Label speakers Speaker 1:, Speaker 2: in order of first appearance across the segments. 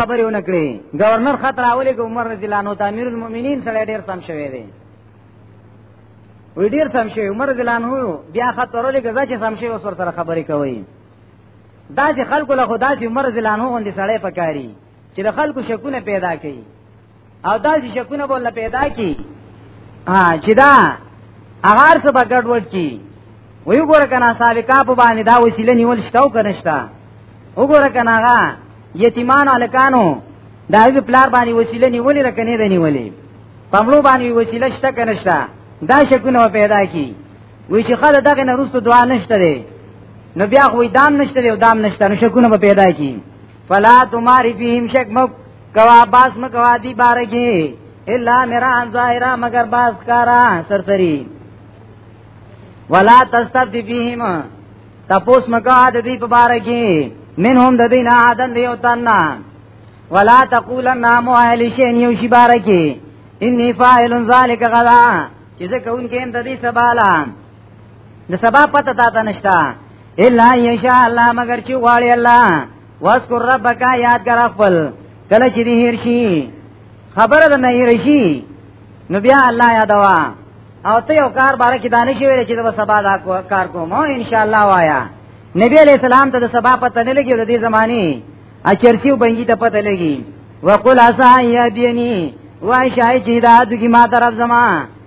Speaker 1: خبرې ونه کړې گورنر خطر اولی کو عمر رضی الله عنه ته امیر المؤمنین سره ډیر سم شوی دی وی ډیر سم شوی عمر رضی الله عنه بیا خطر اولی کو چې سم شوی وسور سره خبرې کوي دا چې خلکو له خدا چې عمر رضی الله عنه غوندي سړی پکاري چې د خلکو شکونه پیدا کړي او دا چې شکونه بوله پیدا کړي چې دا اغار څه بغړ وړ کی وی ګور کنا سابقا په باندې دا وسیله نیول شته او کنه شته وګور کنا غا یتیمان الکانو دا وی پلار باندې وسیله نیولې را کنه دی نیولې پمړو باندې وسیله شته کنه شته دا شکونه پیدا کی وی چې خاله دغه نه روستو دعا نشته دی نو بیا خو دام نشته دی او دام نشته نو شکونه پیدا کی فلا تماری فیهم شک مب کوا باس مکوا دی بارگی الا مران ظاهرا مگر باس کارا سرسری ولا تستفت فیهم تپوس مکوا د دې په بارگی منهم د دین عادن دیو تننا ولا تقولن نامو اهل شین یو شی بارکی انی فاعل ذلک غدا چې زه کوونکې هم د دې سباله د سبا پته تا ته نشتا الا یشاء الله مگر چې غواړي الله واذکر ربک یاد کر خپل کله چې هیر شي خبره ده نه هیر شي نو بیا الله یادوا او ته یو کار باره کې دانش ویل چې د سبا دا کار کوم ان شاء الله وایا نبی علیہ السلام ته د سبا پته نه لګي د دې زماني اچرسی وبنګي ته پته لګي وقل اسا یادینی وای شای چې دا دګي ما طرف زما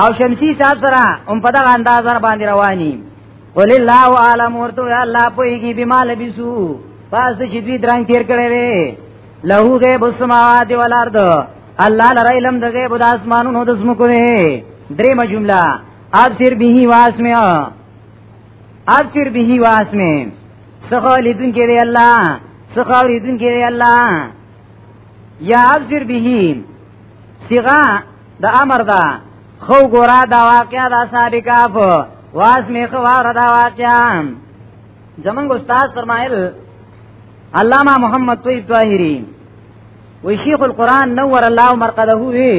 Speaker 1: او شمسی صاحب سره هم په دغه انداز باندې رواني قل الله عالم ورته یا الله پویږي بما لبسو پس چې دوی درنګ تیر کړي وي له غیب السماوات والارض الله لره علم د غیب د اسمانونو د زمکو نه درې مجمله ابصر به واسمع ابصر به واسمع سخه لیدون کې دی الله سخه لیدون کې دی الله یا ابصر به صيغه د امر دا خو ګورا دا واقعا دا صاحب کاف واس می خو واره دا واقعا زمنګ استاد فرمایل علامہ محمد طیب طاهری وی شیخ القرآن نور الله مرقده وی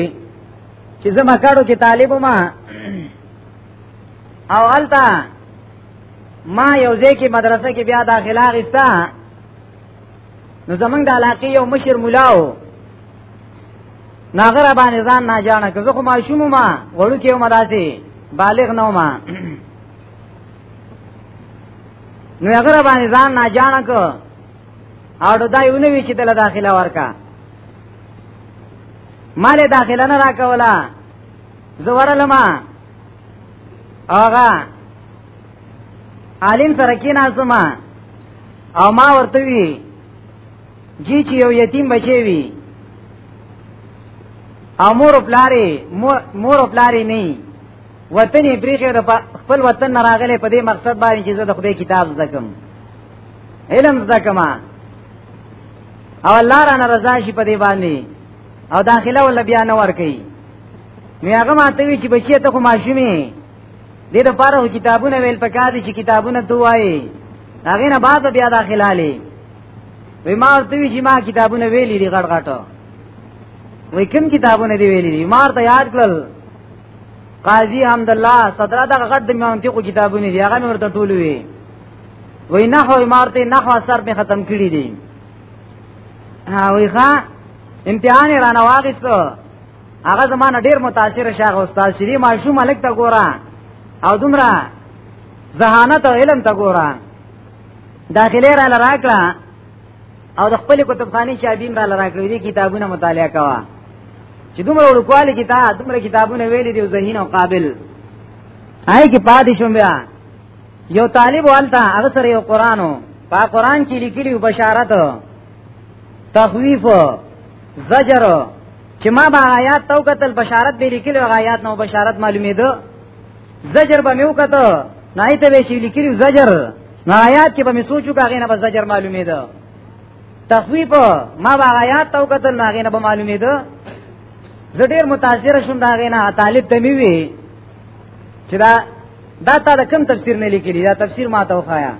Speaker 1: چې زما کارو کې طالب ما او التا ما یو ځکه مدرسه کې بیا داخله غستا نو زمنګ د علاقې یو مشر مولاو ناغر باندې ځان نه جاړه که زه خو ماشوم ما وړو کې ما داسي بالغ نه ما نو هغه باندې ځان نه جاړه کو اړو دا یو نوی چې تل داخله ورکا مال داخله نه راکولا زورلما آغا عالم سره کې ناسما او ما ورته وی جی چې یو یتیم بچی وي امور پلاری مور پلاری نه وطن یې بریخه د خپل وطن نه راغله په دې مقصد باندې چې زه د خدای کتاب زده کوم علم زده کوم او الله را ناراضه شي په دې باندې او داخله ول بیا نه ور کوي نو هغه ماته وی چې بچی ته خو ماشومې دې د پاره کتابونه ویل پکا دي چې کتابونه دوی هغه نه بعد بیا داخلاله وی ما ورته وی چې ما کتابونه ویلي دي غړ غټو وی کوم کتابونه دی ویلي دي ما ورته یاد کړل قاضی حمد الله صدره د غټ د منطق کتابونه دی هغه ورته ټول وی وی نه هو مارته نه هو سر په ختم کړی دی ها وی ښا امتحان را نه واغست هغه زمانه ډیر متاثر شاغ استاد شری ماشوم الک تا ګورا او دومره ذهانت او علم تا ګورا داخله را لراکړه او د خپل کتابخانه چابین را لراکړه دې کتابونه مطالعه کوا چې دومره ورکواله کې تا دومره کتابونه ویلې دی ذهین او قابل آی کې پاتې شوم بیا یو طالب والتا هغه سره یو قرانو په قران کې لیکلی بشارت تخویف زجر چې ما به آیات تو قتل بشارت به لیکلی آیات نو بشارت معلومې ده زجر به مې وکړه نه ایته به چې لیکلو زجر نه آیات کې به مې سوچو کاغې نه به زجر معلومې ده تخویب ما به آیات تو قتل نه غې نه به معلومې ده زه ډیر متاثر شوم دا غې نه طالب ته مې وی چې دا دا تا د کوم تفسیر نه لیکلی دا تفسیر ما ته وخایا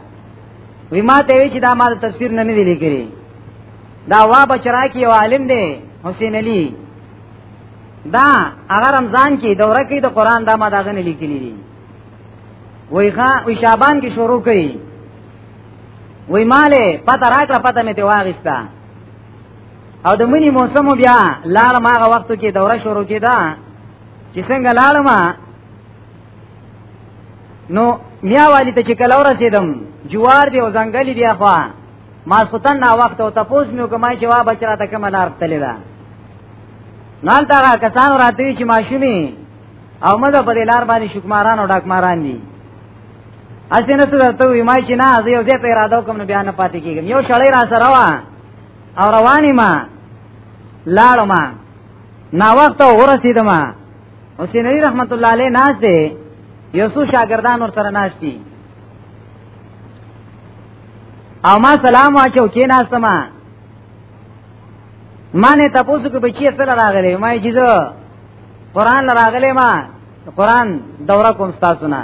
Speaker 1: وی ما ته وی چې دا ما د تفسیر نه نه لیکلی دا وا بچرا کې عالم دی حسین علی دا هغه رمضان کې دوره کې د قران دا ما داغه نه لیکلي دي وای ښا وی شعبان کې شروع کړي وای مالې پته راکړه پته مې ته واغستا او د منی موسم بیا لار ما هغه وخت کې دوره شروع کیدا چې څنګه لارم نو میا والی ته چې کله ورسېدم جوار دی او ځنګل دی اخوا ما سوتن نا وخت او تپوس مې کومای چې وا بچرا ته کوم لار تللی دا نال دا کسان راته چې ماشومی او مده په لار باندې شکماران او ډاکماران دي اسنه څه درته وی ما چې نه زه یو ځای په اراده کوم نو بیان پاتې کیږم یو شړې را سره وا او رواني ما لاړم ما نا وخت ورسیدم حسین علی رحمت الله علیه ناز دی یو څو شاګردان ور سره ناز دي او ما سلام واچو کې ناستم ما نه تاسو کو بچی سره راغلی ما یې جزو قران راغلی ما قران دوره کوم تاسو نه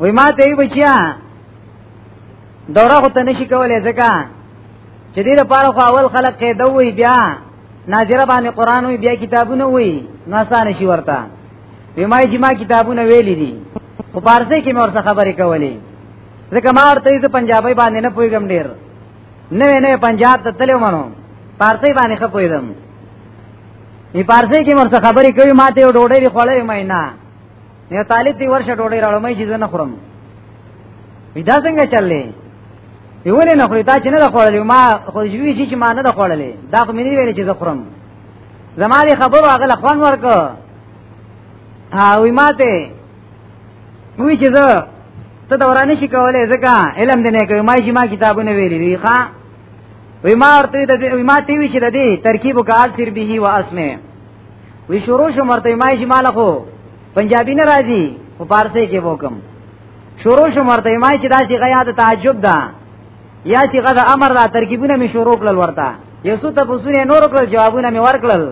Speaker 1: وای ما ته بچیا دوره خو ته نشي کولای ځکه چې دې لپاره خو اول خلق کې دوی بیا ناظره باندې قران وی بیا کتابونه وی ناسانه شي ورته ویمای چې ما کتابونه ویلي دي په پارسي کې مور څخه خبرې کولې ځکه ما ورته یې پنجابي باندې نه پويګم ډیر نه نه پنجاب ته تلو منو پارسي باندې خپویدم ای پارسي کې مرسته خبرې کوي ماته یو ډوډۍ دی خړلې مې نه یو طالب دی ورشه ډوډۍ راړم چې زه نه خورم ودا څنګه چللې یولې نه خوري تا چې نه خړلې ما خو جوړی چې ما نه خړلې دا خو مې نه ویل چې زه خورم زماري خبرو هغه لخوان ورکو او ماته وی چې زه ته دا ورانه شي کولای ځکه علم دې نه کوي ما چې ما کتابونه ویلي دي ښا وی ما ورته د ما تی وی چې د دې ترکیب او کاز تر به و اسمه وی شروع شو مرته ما چې مال خو پنجابی نه راځي خو پارسي کې وکم شروع شو مرته ما چې داسې غیا د تعجب ده یا چې غدا امر دا ترکیبونه می شروع کړل ورته یسو ته پوسونه نور کړل جوابونه می ورکړل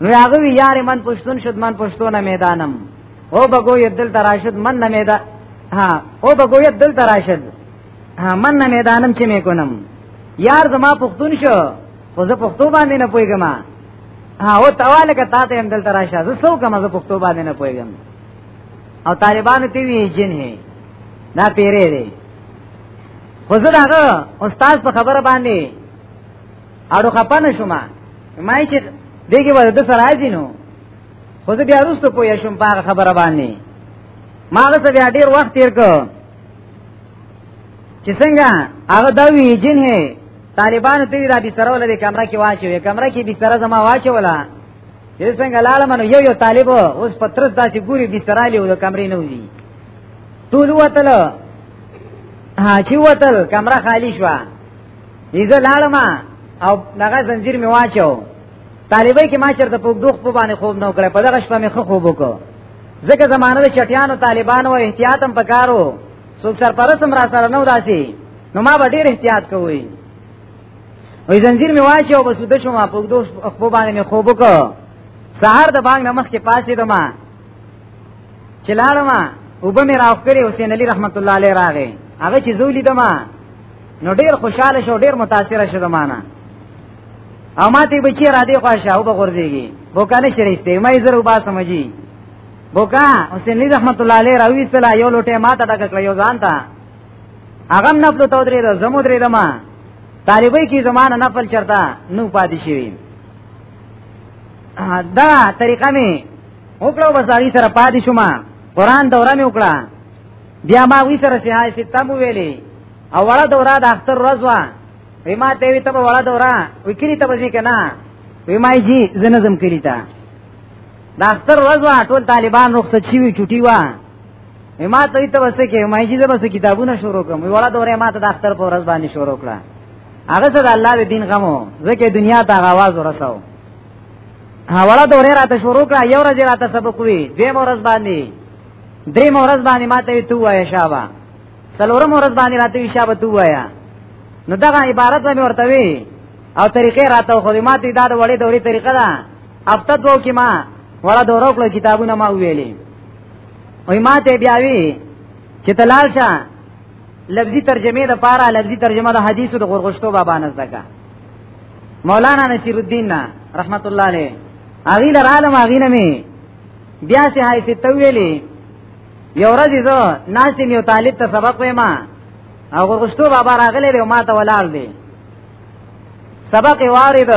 Speaker 1: نو هغه وی یار من پښتون شد من پښتون میدانم او بګو یدل تراشد من نه میدا ها او بګو یدل تراشد ها من نه میدانم چې می کونم یار زما پښتون شو خو زه پښتو باندې نه پويګم ها او تواله که تاسو هم دلته راشه زه سو کوم زه پښتو باندې نه پويګم او طالبانو تی وی جن هي دا پیری دی خو زه دا استاد په خبره باندې اړو خپه نه شوم ما چې دغه ور د سره راځي نو خو زه بیا وروسته پوه شوم په خبره باندې ما غته بیا ډیر وخت تیر کو چې څنګه هغه دا وی جن هي طالبان ته را به سره ولې کمره کې واچوي کمره کې به سره زما واچولا چې څنګه لاله منو یو یو طالب اوس پترس داسې ګوري به سره لیو د کمرې نه وځي ټول وتل ها چې وتل کمره خالی شوه ایزه لاړم او دغه زنجیر می واچو طالبای کې ما چرته په دوخ په باندې خوب نو کړ په دغه شپه می خو خوب وکړ ځکه زمانه د چټیانو طالبانو احتیاط هم پکارو څوک سرپرسم را سره نو داسي نو ما به ډیر احتیاط کوی وې زنجیر می واچو بس د شو ما په دوخ په باندې می خوب وکړ سهار د بانګ نمخ کې پاسې دما چلاړم وبم راوخ کړی حسین علی رحمت الله علیه راغی هغه چې زولې دما نو ډیر خوشاله شو ډیر متاثر شو زمانہ او ماته بچی را دی خوښه او بغورځيږي بوکانه شریسته مې زر وبا سمجي بوکا حسین علی رحمت الله علیه راوي سلا یو لوټه ماته دغه کړ یو ځان ته هغه نفل تو درې ده زمو درې ده ما طالبای کی زمانه نفل چرتا نو پاتې شي دا طریقه می وکړو بس هغه سره پاتې شوم قران دوره می وکړه بیا ما وی سره سیاست تم ویلې او وړه دوره د اختر ورځ وا وی ما ته وی ته وړه دوره وکړي ته بځی کنه وی ما جی زنزم کړی تا د اختر ورځ وا ټول طالبان رخصت شي وی چټي وا وی ما ته وی ته بس کې ما جی زبس کتابونه شروع کوم وی وړه دوره ما ته د اختر په ورځ باندې شروع کړه هغه سره الله د دین غمو ځکه دنیا ته غواز ورساو وړه دوره راته شروع کړه یو ورځ راته سبق وی دیم ورځ باندې دریم ورځ باندې ما ته وی تو وای شابه سلورم ورځ باندې راته وشابه تو وایا نو دغه عبارت به ورته وی او طریقې راته خو ما ته دا د وړې دوري طریقه ده هفته دوه کې ما وړه دورو کړو کتابونه ما ویلې وای ما ته بیا وی چې تلال شه لفظي ترجمه د پاره لفظي ترجمه د حدیثو د غرغشتو بابا نزدګه کا مولانا نصیر الدین رحمت الله علیه اغیل رالم اغینه می بیا سه هاي ستویلی یو ورځ زه ناسم یو طالب ته سبق وایم او غرغشتو بابا راغلی دی ما ته ولاړ دی سبق یې وارید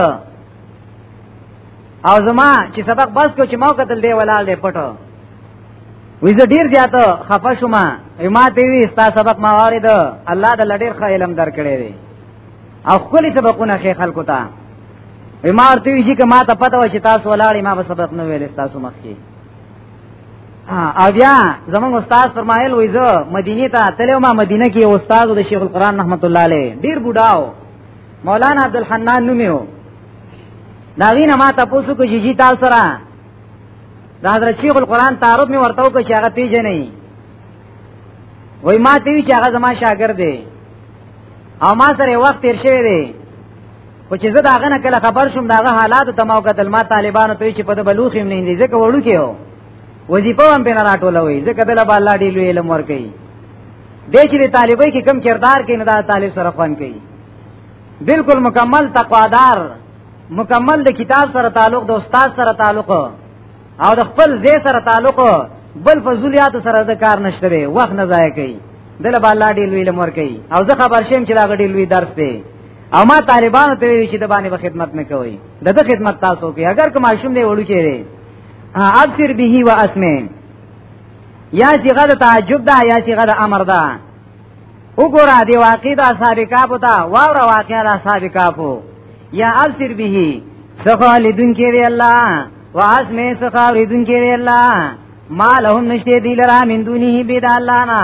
Speaker 1: او زما چې سبق بس کو چې ما قتل دی ولاړ دی پټو وې زه ډیر زیات خفه شوم ما ته وی ستا سبق ما وارید الله د لډیر خ علم درکړی دی او خپل سبقونه خې خلکو ته ما ورته وی چې ما ته پته و چې تاسو ولاړی ما به سبق نه ویل تاسو مخ کې او بیا زمون استاد فرمایل وای زه مدینه ته تلو ما مدینه کې استاد د شیخ القران رحمت الله علیه ډیر بډاو مولانا عبدالحنان نومیو دا وینا ما تاسو کو جی تاسو سره د حضرت شیخ القران تعارف می ورته وکړ چې هغه پیژنې وای ما ته وی چې هغه زما شاګرد دی او ما سره وخت تیر شوی دی خو چې زه دا غنه کله خبر شوم دا غه حالات ته ما وکتل ما طالبانو ته چې په د بلوخ هم نه دي ځکه وړو کې هو وظیفه هم بنا راټولوي ځکه دله با الله ډیلو علم ور کوي د چې د طالبای کې کم کردار کې نه دا طالب سره خوان کوي بالکل مکمل تقوادار مکمل د کتاب سره تعلق د استاد سره تعلق او د خپل ځای سره تعلق بل فضولیات سره د کار نشته دی وخت نه ضایع کوي دله بالا ډیل ویل مور کوي او زه خبر شم چې دا غډیل وی درس دی او ما طالبانو ته ویل چې د باندې به خدمت نه کوي د د خدمت تاسو کوي اگر کوم شوم دی وړو کې دی ابصر به و اسمه یا صيغه د تعجب ده یا صيغه د امر ده وګوره دی واقع د اصحاب کاپ ته واوره واقع د اصحاب کاپ یا ابصر به سخا لدون کې وی الله و اسمه سخا لدون کې وی الله ما لهم نشته دی لرا من دونه بيد الله نه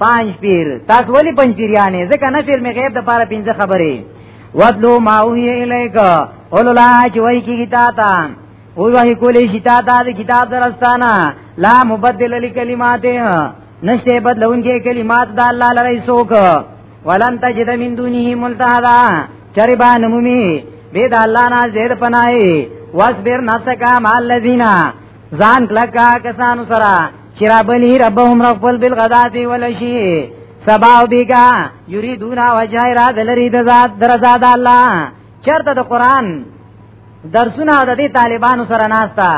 Speaker 1: پنځ پیر تاسو ولی پنځ پیرانه ځکه نه فلم غیب د پاره پنځه خبرې وَدْلُو مَا أُوحِيَ إِلَيْكَ اولولا چې وایي کیږي تا ته او وایي کولې شي تا ته د کتاب درستانه لا مبدل لکلماته نشته بدلونکې کلمات د الله لری سوک ولن تجد من دونه ملتحدا چربا نمومی بيد الله نه زید پنای واصبر نفسك مع الذين ځان کلکا کسانو سره چې را بلی ربهم رغبل بالغداتی ولشی سبا او بیگا یریدون وجه را دلری د ذات درزا د الله چرته د قران درسونه د دې طالبانو سره ناستا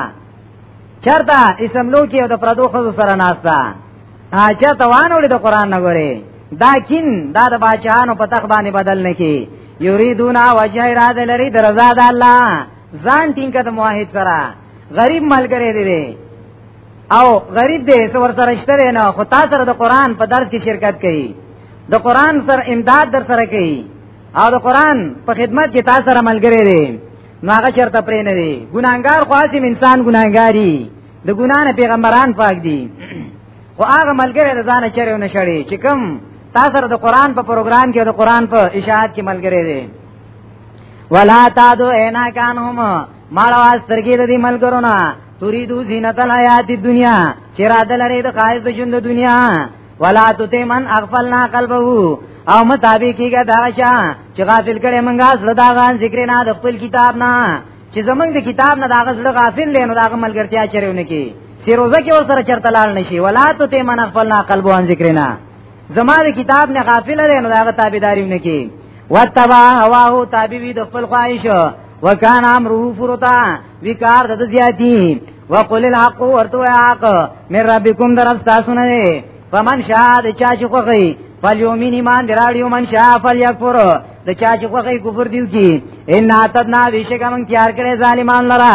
Speaker 1: چرته اسملو کې او د پردو خو سره ناستا اچا توان وړي د قران نه غوري دا کین دا د بچانو په تخ باندې بدل نه کی یریدون وجه را دلری درزا د الله ځان ټینګه د موحد سره غریب ملګری دی دی او غریب دی څو ور سره شته نه خو تاسو سره د قران په درس کې شرکت کړي د قران سره امداد در سره کړي او د قران په خدمت کې تاسو سره ملګری دی نو هغه چرته پرې نه دی ګناګار خو اسی انسان ګناګاری د ګنا نه پیغمبران پاک دي خو هغه ملګری د ځان چره نه شړي چې کوم تاسو سره د قران په پروګرام کې د قران په اشاعت کې ملګری دی ولا تادو اینا کانهم ماړه واز ترګې د دې ملګرو نه تريدو زینت الحیات الدنیا چې را دلري د خایز د ژوند دنیا ولا تطع من اغفلنا قلبه او مطابق کیږي دا چا چې غافل کړي منګه زړه دا غان ذکر نه د خپل کتاب نه چې زمنګ د کتاب نه دا غزړه غافل لینو دا ملګرتیا چرېونه کی سیروزه کې ور سره چرته لاړ نشي ولا تطع من اغفلنا قلبه عن ذکرنا زما د کتاب نه غافل دی نو داغه تابعداري نه کی وتبا هواه تابع وی د خپل خواهش وکان امره فرتا وکار د زیاتی وقل الحق ورتو حق من ربکم در تاسو نه فمن شاء د چا چې خوخی فلیومین ایمان دراړیو من شاء فلیکفر د چا چې خوخی کفر دیو کی ان اتنا بیشکه من تیار کړي ظالمان لرا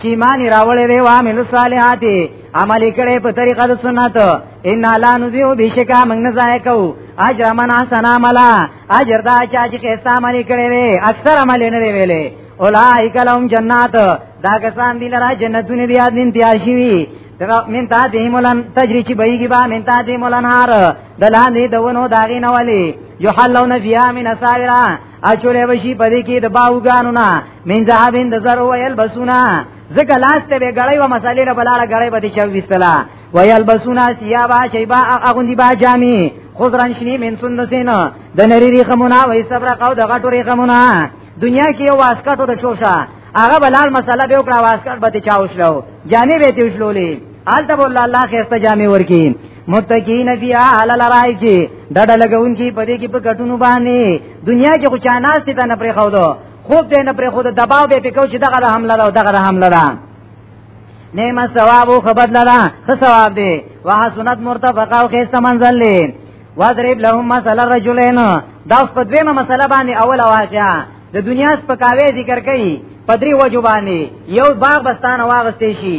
Speaker 1: چې ایمان راوړې دی وامل صالحات عمل کړي په طریقه د سنت ان لا نذيو بشکا موږ نه ځای کو اجر من حسن عملا اجر دا چا چې خستا عمل کړي وي اکثر عمل نه دی ویلې اولائک لهم جنات دا کسان دی لرا جنتونه بیا دین تیار شي من تا دی مولن تجری چی بهیږي با من تا دی مولن هار د لاندې دونو داغې نه ولي یحلون فیها من اساورا اچولې وشي پدې کې د باوګانو نه من ذهبین د زرو ویل بسونا زکه لاس ته به غړې و مسالې له بلاړه غړې به دي چا وستلا ویل بسونا سیابا شیبا اغوندی با جامي خضرن شنی من سندسین د نری ری خمونه وې صبر قو د غټو ری خمونه دنیا کې یو واسکټو د شوشه هغه بلال مسله به وکړه واسکټ به چا وشلو جامې به دي وشلولې آلته بوله الله خیرته جامې ورکی متقین فی اعلی الارائک ډډه لګون کی پدې کې په کټونو باندې دنیا کې خو چاناست ته نه پرې خو دو خوب دې نه پرې خو د دباو به پکو چې دغه حمله ده او دغه حمله ده نیمه ثواب او خبر لرا خ ثواب دی واه سنت مرتفقه او خسته منزل لې واضرب لهم مثلا رجلین دا اوس په دویمه مسله باندې اول واقعا د دنیا سپکاوی ذکر کړي پدری وجو باندې یو باغ بستان واغستې شي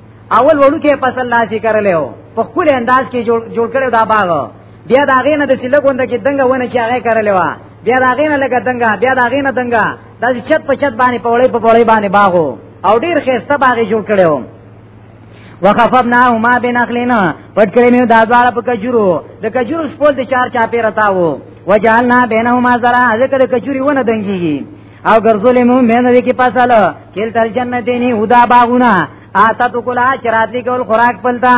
Speaker 1: اول وړو کې فصل لا شي کړلې او په خپل انداز کې جوړ جوړ کړو دا باغ بیا دا غینه د سلګوند کې دنګ ونه چې هغه کړلې وا بیا دا غینه لګه دنګ بیا دا غینه دنګ دا چې چت په چت باندې پوړې په پوړې باندې باغو او ډیر خسته باغ جوړ کړو وخفبنا هما بنخلنا پټ کړې مې دا دواړه په کجورو د کجورو سپول د چار چا پیرتاو وجعلنا بینهما زرا ذکر کجوري ونه دنګيږي او ګرځولې مو مینه دې کې پاساله کېل تل جنتینی هدا باغونه آتا تو کلا چراتلی کول خوراک پلتا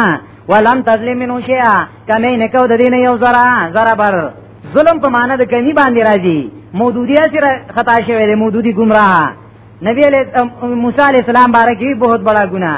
Speaker 1: ولم تظلم منو شیئا کمی نکو د دین یو زرا زرا بر ظلم په معنی د کمی باندې راځي مودودی سره خطا شوی دی مودودی گمراه نبی علیہ موسی علیہ السلام بارکی بہت بڑا گناہ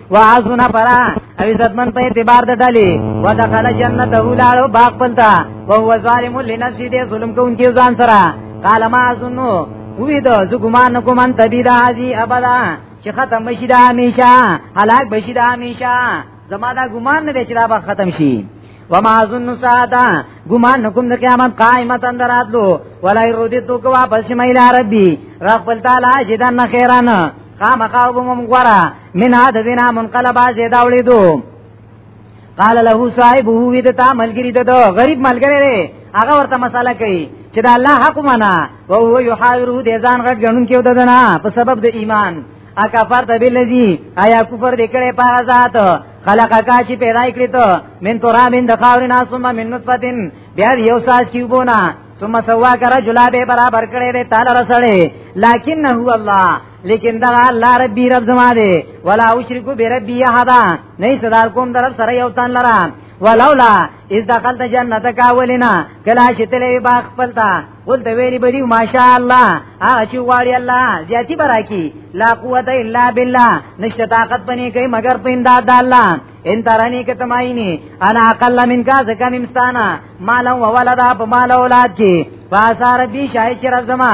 Speaker 1: وعزنا فرا او عزتمن په اعتبار د ډلې ودخل جنته لاړو باغ پلتا وهو ظالم لنفسه دې ظلم کوونکی ځان سره قال ما اظنو وی دا زه ګمان کوم ان تبی دا هذه ابدا چې ختم شي دا همیشه هلاک بشي دا همیشه زما دا ګمان نه چې دا به ختم شي وما اظن ساعتا ګمان نکوم د قیامت قائمت اندراتلو ولا يردت کو واپس مې اله ربي رب تعالی جدان خیرانه خامخا وبم غورا منها د وینا منقلبا زیدا ولیدو قال له صاحب هو وی دتا ملګری د غریب ملګری دی هغه ورته مساله کوي چې دا الله حق معنا او هو یحاوره د ځان غټ غنون کې وددنا په سبب د ایمان اکفر ته بالذی آیا کفر دکړې په ذات خلق کا چې پیدا کړی ته من تورا من د خاور ناسم من نطفتن بیا یو ساس کیوبونه ثم سوا کرا جلا به برابر کړي دې تعالی رسړې لکن هو الله لیکن دا الله ربی رب زما دی ولا اشرک بربی احد نه صدا کوم در سره یو تن لرا ولولا اذ دخلت جنتك اولنا کلا شتلې باغ خپلتا قل ته ویلی بدی ماشاء الله هغه چې واړی الله زیاتی براکی لا قوت الا بالله نشته طاقت پنی کوي مگر په امداد د الله ان ترانی کتماینی انا اقل منک زکم امستانا مالا و ولدا په مال اولاد کې فاسار بی شای چر زما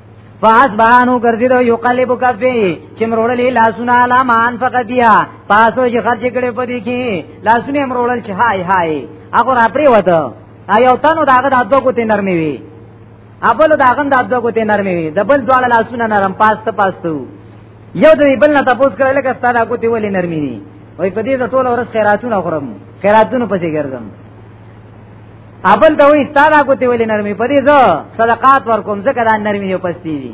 Speaker 1: فاس بهانو ګرځیدو یو قلب کفی چې مروړلې لاسونه لامان فقط بیا پاسو چې خرج کړي په دې کې لاسونه مروړل چې هاي هاي هغه را پری وته ایو تنو داغه د ادو کوته نرمي وي ابل داغه د ادو کوته نرمي وي دبل دواړه لاسونه نرم پاست پاستو یو د بل نه تاسو کړه لکه ستاره کوته ولې نرمي دي وای په دې ټول ورځ خیراتونه خورم خیراتونه پسې ګرځم ابل ته وي ستاره کوته ویلې نرمي په دې زه صدقات ورکوم ځکه دا نرمي یو پستی دي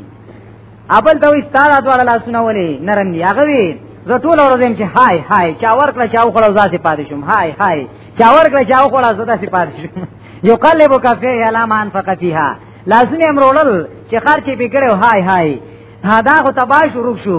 Speaker 1: ابل ته وي ستاره دواړه لاسونه ولې نرم دي هغه وی زه ټول ورځ چې هاي هاي چا ورکړه چا وخړو ځاسې پاتې شوم هاي هاي چا ورکړه چا وخړو ځاسې پاتې شوم یو قلب کفه یلامان فقفیها لاسونه امرولل چې خرچې پکړو هاي هاي هدا خو تباش روک شو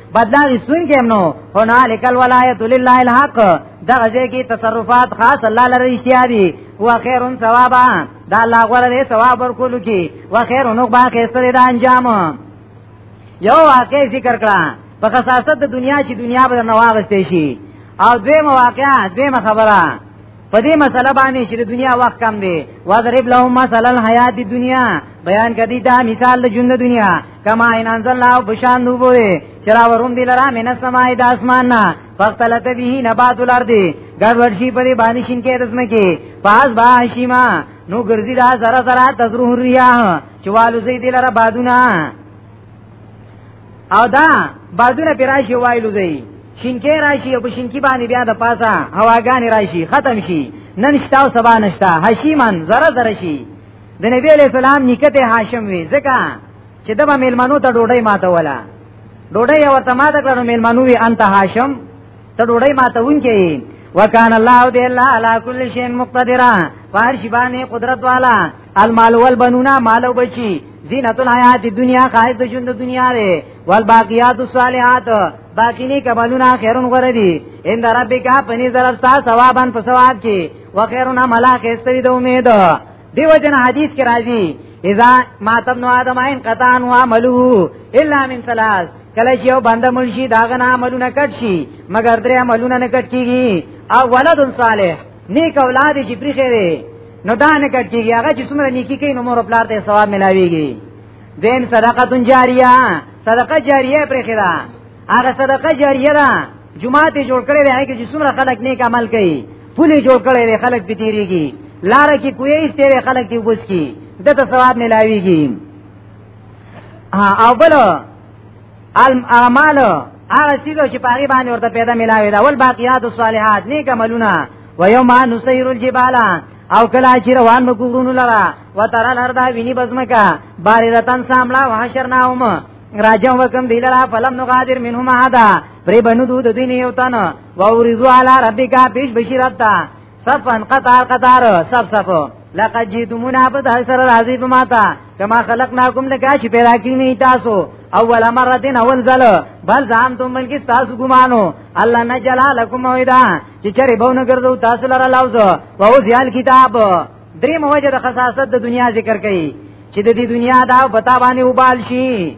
Speaker 1: بدلا رسون کې نو هنالک الولایت لله الحق دا ځای کې تصرفات خاص الله لره اشتیا دي او خیر ثوابا دا الله غره دې ثواب ورکول کی او خیر نو با کې ستړي دا انجام یو واقع ذکر کړه په خصاصت د دنیا چې دنیا به نواغستې شي او دوی مواقع دوی خبره په دې مسله باندې چې د دنیا وخت کم دی وضرب لهم مثلا الحیات الدنیا بیان کدی دا مثال د ژوند دنیا کما ان انزل الله بشان نو بوله چرا ورون دی لرا من السماء د اسمان نه فختلت به نبات الارض ګډ ورشي په دې باندې شین کې رسمه کې پاس با شیما نو ګرځي دا زرا زرا تزروه ریا چوالو زی دی لرا بادونه او دا بازونه پر راشي وایلو دی شینکی راشي او شینکی باندې بیا د پاسه هواګانی راشي ختم شي نن شتا او سبا نشتا حشیمن زره زره شي د نبی علی السلام نکته هاشم وی زکه چې دبا میلمنو ته ډوډۍ ماته ولا ډوډۍ ورته ماته کړو میلمنو وی انت هاشم ته ډوډۍ ماتون کې وکان الله دې الله علی کل شی مقتدر فار شبانه قدرت والا المال والبنون مال او بچی زینت الحیات دنیا خایز د ژوند دنیا دی والباقیات الصالحات باقی نه کمالونه خیرون غره دي ان ربک پنی زرستا ثوابن په ثواب کې وخیرون عملا کې استری د امید دیو جن حدیث کې راځي اذا ما تم نو ادم عین قطان و عملو الا من ثلاث کله چې یو بنده منشي داغه نه عملونه کټ شي مګر درې عملونه نه کټ کیږي او ولد صالح نیک اولاد چې پری خیره نو دا نه کټ کیږي هغه چې څومره نیکی کوي نو مور خپل ته ثواب ملاويږي دین صدقه جاریه صدقه جاریه پری خیره هغه صدقه جاریه ده جمعه ته جوړ کړی دی هغه چې څومره خلک نیک عمل کوي پولی جوړ کړی دی خلک پې تېرېږي لاره کې کوی ایستې دی خلک دې اوبه څکي ده ته ثواب میلاویږي او بل المال هغه سیګو چې پاغي باندې ورته پیدا ملاوي دا ول باقیات الصالحات نیک عملونه و یوم نسیر الجبال او کلا چې روان مګورونو لرا و تر لردا ویني بزمکا بارې رتن ساملا وحشرناهم راجم وکم دیلرا فلم نغادر منهم هدا پری بنو دود دین یو تن وورزو علی ربک پیش بشیرت تا صفن قطار قطار صف صف لقد جئتمونا بتحسر العزیز ماتا کما خلقناکم لکه چې پیدا کینی تاسو اول مره دین اول ځل بل ځام تم بلکې تاسو ګمانو الله نه جلا لكم ویدا چې چرې بونه ګرځو تاسو لره لوز او زیال کتاب درې موجه د خصاصت د دنیا ذکر کړي چې د دې دنیا دا پتا باندې وبال شي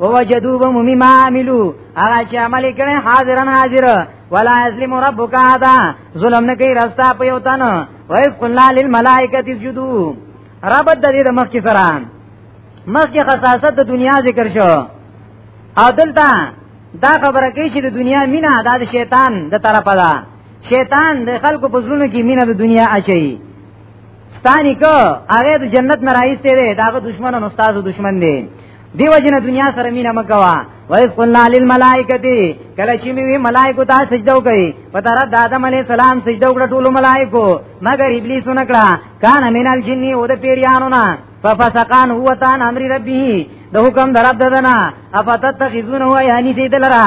Speaker 1: ووجدوا بمومی ما عملو هغه چې عمل کړي حاضرن حاضر ولا یظلم ربک احد ظلم نه کوي رستا په یو تن وایس قلنا للملائکه اسجدوا رب د دې مخ کې سره مخ کې خصاصت د دنیا ذکر شو او دلته دا خبره کوي چې د دنیا مینا د شیطان د طرفه ده شیطان د خلکو په زړونو کې مینا د دنیا اچي ستانی کو هغه د جنت نه راځي دی داغه دشمن او استاد دشمن دی دیو جن دنیا سره مینا مکوا وایس قلنا للملائکتی کله چې می ملائکه ته سجده وکړي پته را د آدم علی السلام سجده وکړه ټول ملائکه مگر ابلیس نکړه کان من الجن او د پیریانو نه ففسقان هو تان امر ربه د حکم درب ددنا افتتخذونه یعنی سیدلرا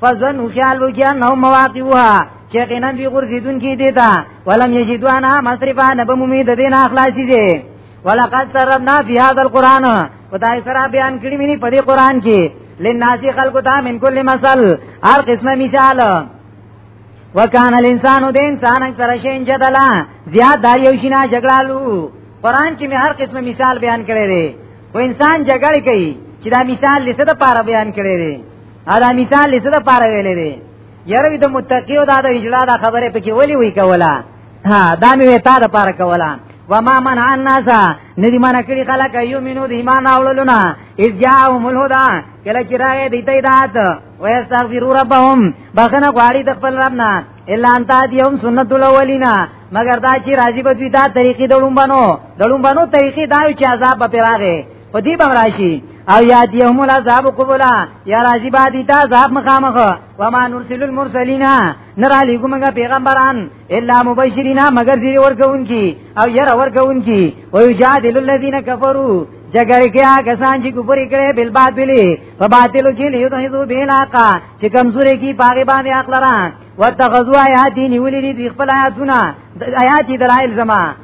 Speaker 1: فزن خیال وکیا نو مواقعوها چې قینن دی غرزیدون کی دیتا ولم یجدوانا مصرفا نبمومی د دین اخلاصی دی ولقد سربنا فی هذا القران خدای سره بیان کړی منی په دې قران کې لناس خلق تا من کل مثل هر قسمه مثال وکان الانسان د انسان سره شین جدلا زیاد دا یو شینا جګړالو قران کې می هر قسمه مثال بیان کړی دی و انسان جګړه کوي چې دا مثال لسه د پاره بیان کړی دی دا مثال لسه د پاره ویلې دی یره د متقیو دا د اجلا دا خبره پکې ولي وی کولا ها دا مې وتا د پاره کولا وما من الناس ندی مانا کړي خلک یومینو د ایمان اوللونه اذ جاءهم الهدى کله چې راغی د ایتات ويستغفروا ربهم بخنه غواړي د خپل رب نه الا انت دیوم سنت الاولینا مگر دا چې راضی به دوی دا طریقې دړم بنو دړم بنو طریقې دا چې عذاب به راغی په دې باندې راشي او یاد یهم العذاب قبلا یا راځي با دي تا عذاب مخامخ و ما نرسل المرسلین نرا لګو موږ پیغمبران الا مبشرین مگر دې ورکوونکی او ير ورکوونکی او یجادل الذین کفروا جګړه کې هغه سان چې کوپری کړي بل باطلې په باطلو کې لیو ته هیڅ به نه کا چې کمزوري کې پاګې باندې اخلران وتغزوا آیات نیولې دي خپل آیاتونه آیات دلایل زما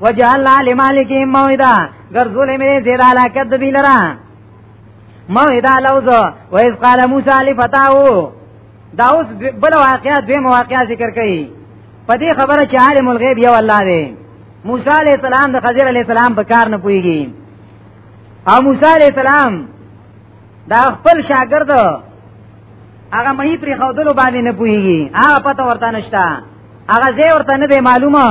Speaker 1: وجعلنا لمالکهم موعدا غرزول می زید علاقت دی لرا موعدا لوز و اذ قال موسی لفتاه دا اوس بل واقعیا دوی مواقعیا ذکر کړي په دې خبره چې عالم الغیب یو الله دی موسی علی السلام د خضر علی السلام په کار نه پويږي او موسی علی السلام دا خپل شاګرد هغه مې پری خودلو باندې نه پويږي هغه پته ورته نشته هغه ځای ورته نه دی معلومه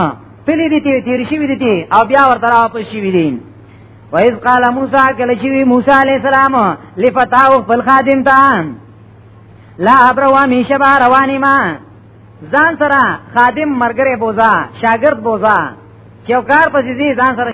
Speaker 1: تللی دي تیر شوی دي او بیا ورته واپس شوی دي وایز قال موسی کله چې موسی علی السلام لفتاو خپل خادم ته لا ابروا می شبا رواني ما ځان سره خادم مرګره بوزا شاګرد بوزا چوکار پسې دي ځان سره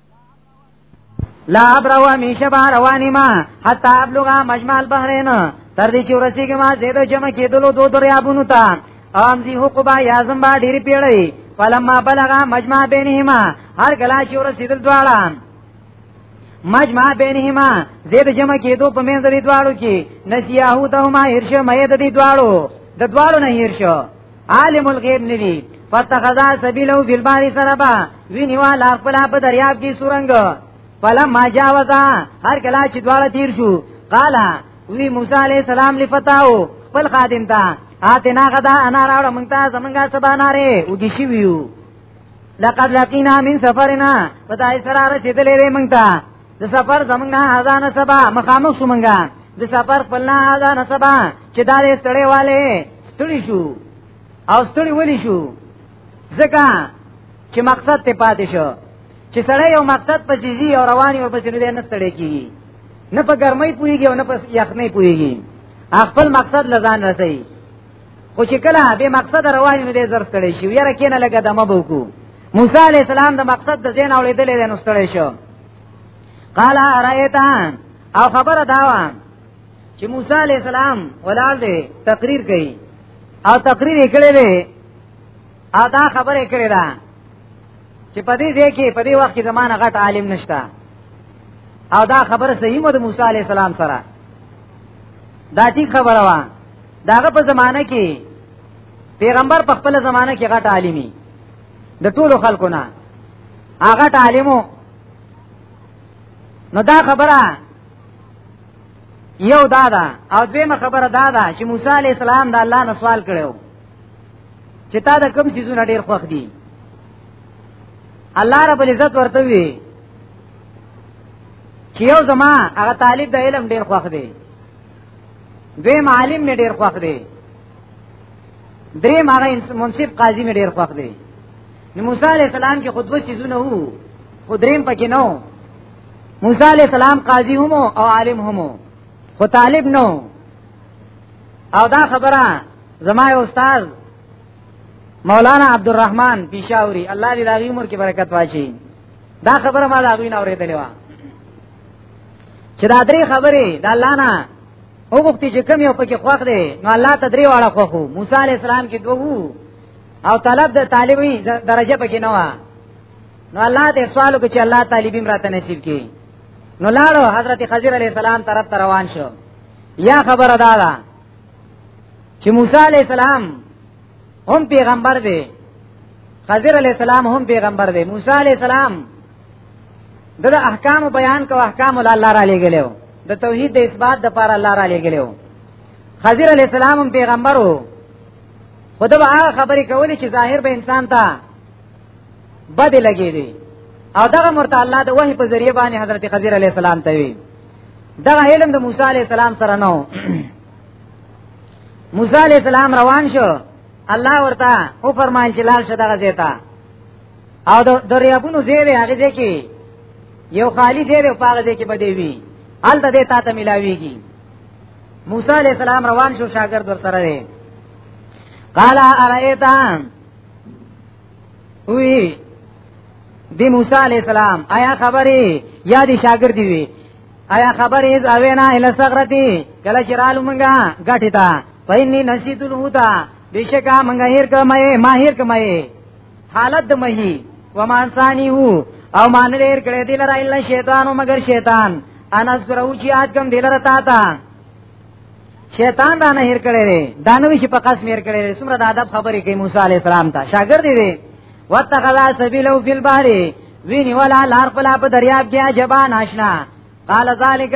Speaker 1: لا ابرو همیشه به رواني ما حتی ابلغه مجمع البحرین تر دې چې ورسیږم ما زید جمع کېدلو دوه دریابونو ته ام زی حقبا یازم با ډیر پیړی فلما بلغا مجمع بینهما هر کلا چې ورسیدل دواړه مجمع بینهما زید جمع کېدو په منځ دې دواړو کې نسیاهو دهما هرشه مې دې دواړو د دواړو نه هرشه عالم الغیب ندی فتخذا سبیلو فی البحر سربا وینیوا لار پلا په دریاب کې سورنګ فلم ما جاوزا هر کلا چې دواړه تیر شو قالا وی موسی علیہ السلام لفتاو خپل خادم ته آتنا غدا انا راوړه مونږ ته زمونږه سبا ناره وږي شي ویو لقد لقینا من سفرنا پتاي سره رسیدلې مونږ ته د سفر زمنګ نه اذان سبا مخامخ شو منګه د سفر خپل نه اذان سبا چې دا دې ستړې والے ستړي شو او ستړي ولي شو ځکه چې مقصد ته پاتې شو چې سړی یو مقصد په جزي او رواني او پسې نه نه ستړي کیږي نه په ګرمۍ پويږي او نه په یخنۍ پويږي خپل مقصد لزان رسي خو چې کله به مقصد روان نه دی زر ستړی شي یاره کینه لګه دمه بوکو موسی علی السلام د مقصد د زین اولیدل دی نو ستړی شو قال ارایتا او خبر داوا چې موسی علی السلام ولال دی تقریر کړي او تقریر یې کړی دی او دا خبره کړی دا چې په دې ځای کې په دې وخت کې زمانه غټ عالم نشته او دا خبره صحیح مو د موسی علی السلام سره دا ټیک خبره وه داغه په زمانه کې پیغمبر په خپل زمانه کې غټ عالمي د ټولو خلکو نه هغه عالمو نو دا خبره یو دا ده او دویمه خبره دا ده چې موسی علی السلام د الله نه سوال کړو چې تا د کوم سيزونه ډیر خوښ دي الله رب العزت ورته وی چې یو زما هغه طالب د علم ډیر خوښ دی دوی معلم می ډیر خوښ دی درې ماغه منصف قاضي می ډیر خوښ دی نو موسی علی السلام کې خطبه سيزونه وو خو دریم پکې نو موسی علی السلام قاضي هم او عالم هم خو طالب نو او دا خبره زما استاد مولانا عبدالرحمن پیشاوری الله دې لاغي عمر کې برکت واچي دا خبره ما لاغوی نه اورېدلې و چې دا درې خبرې د الله نه او وختي چې کم یو پکې خوښ دی نو الله ته درې واړه خوښو موسی علی السلام کې دوه او طلب د طالبي درجه پکې نه و نو الله دې سوال وکړي چې الله طالبي مراته نصیب کړي نو لاړو حضرت خضر علی السلام طرف ته روان شو یا خبر ادا ده چې موسی علی السلام هم پیغمبر دی خضر علی السلام هم پیغمبر دی موسی علی السلام دغه احکام بیان کو احکام الله را لګلو د توحید د اثبات د پاره الله را لګلو خضر علی السلام پیغمبر وو خدا به هغه خبرې کولې چې ظاهر به انسان ته بد لګي دي او دغه مرته الله د وحی په ذریعہ باندې حضرت خضر علی السلام ته وی دغه علم د موسی علی السلام سره نو موسی علی السلام روان شو الله ورته او فرمایل چې لال شدغه زیتا او د دریابونو زیوی هغه ځای کې یو خالی زیوی په هغه ځای کې بده وی ال د دې تا ته ملاویږي موسی علی السلام روان شو شاګرد ور سره دی قال ارایتا وی دی موسی علی السلام آیا خبرې یا دی شاګرد دی آیا خبر ایز اوینا اله صغرتی کله چې رالو مونږه غټی تا پاینی نسیتل هوتا بشکا مونږه هیر کمه ما هیر کمه حالت د مهي ومان ثانی وو او مان لري کړه دې لره الا شیطان او مگر شیطان انس ګرو چې یاد کم دې لره تا تا شیطان دا نه هیر کړي دا نو شي په قسم هیر کړي سمره د ادب خبرې کوي موسی عليه السلام ته شاګرد دی واتخلا سبیلو فی البحر ویني ولا لار خپل په دریاب کې جبان آشنا قال ذالک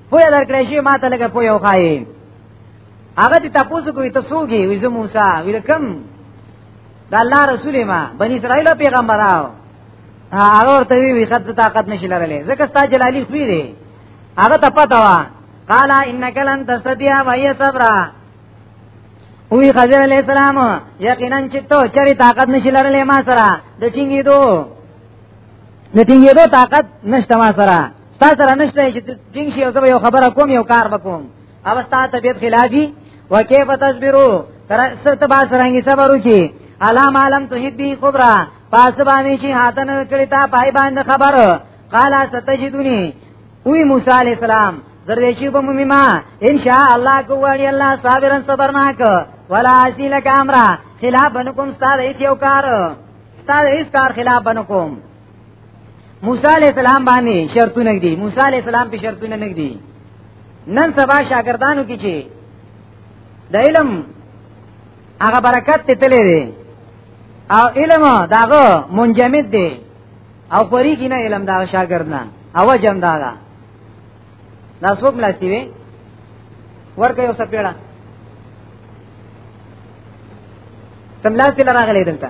Speaker 1: پوهه درکړې شي ما ته لګه پوهه وخایي هغه ته تاسو کوی ته سوګي وې موسی ویل کم دا الله رسول ما بنی اسرائیل پیغمبر راو هغه ورته وی خد طاقت نشي لرلې ځکه ستا جلالی خوې دی هغه ته پتا وا قال انك لن تستطيع وهي صبرا وی خضر علیہ السلام یقینا چې ته چری طاقت نشي لرلې ما سره د ټینګې دو د ټینګې دو طاقت نشته ما سره ستا سره نشته چې جنگ شي او زه یو خبره کوم یو کار وکوم او ستا طبيعت خلافي وکيف تصبرو تر ست با سرنګي صبر وکي علام عالم توحید بی خبره پاس باندې چې هاتن کړی تا پای باندې خبر قال ستجدوني وی موسی علی السلام درویشی به مومی ما ان شاء الله کوړی الله صابرن صبرناک ولا اسیل کامرا خلاف بنکم استاد هیڅ یو کار استاد هیڅ کار خلاف بنکم موسی علی السلام باندې شرطونه دي موسی علی السلام په شرطونه نه دي نن سبا شاګردانو کې چې د علم هغه برکت ته تللی دی او علم داغه منجمد دی او پوری کی نه علم دا شاګرد نه او جن داغه دا څوک ملاسي وي ورکه یو سپېړه تم لاس ته راغلې دلته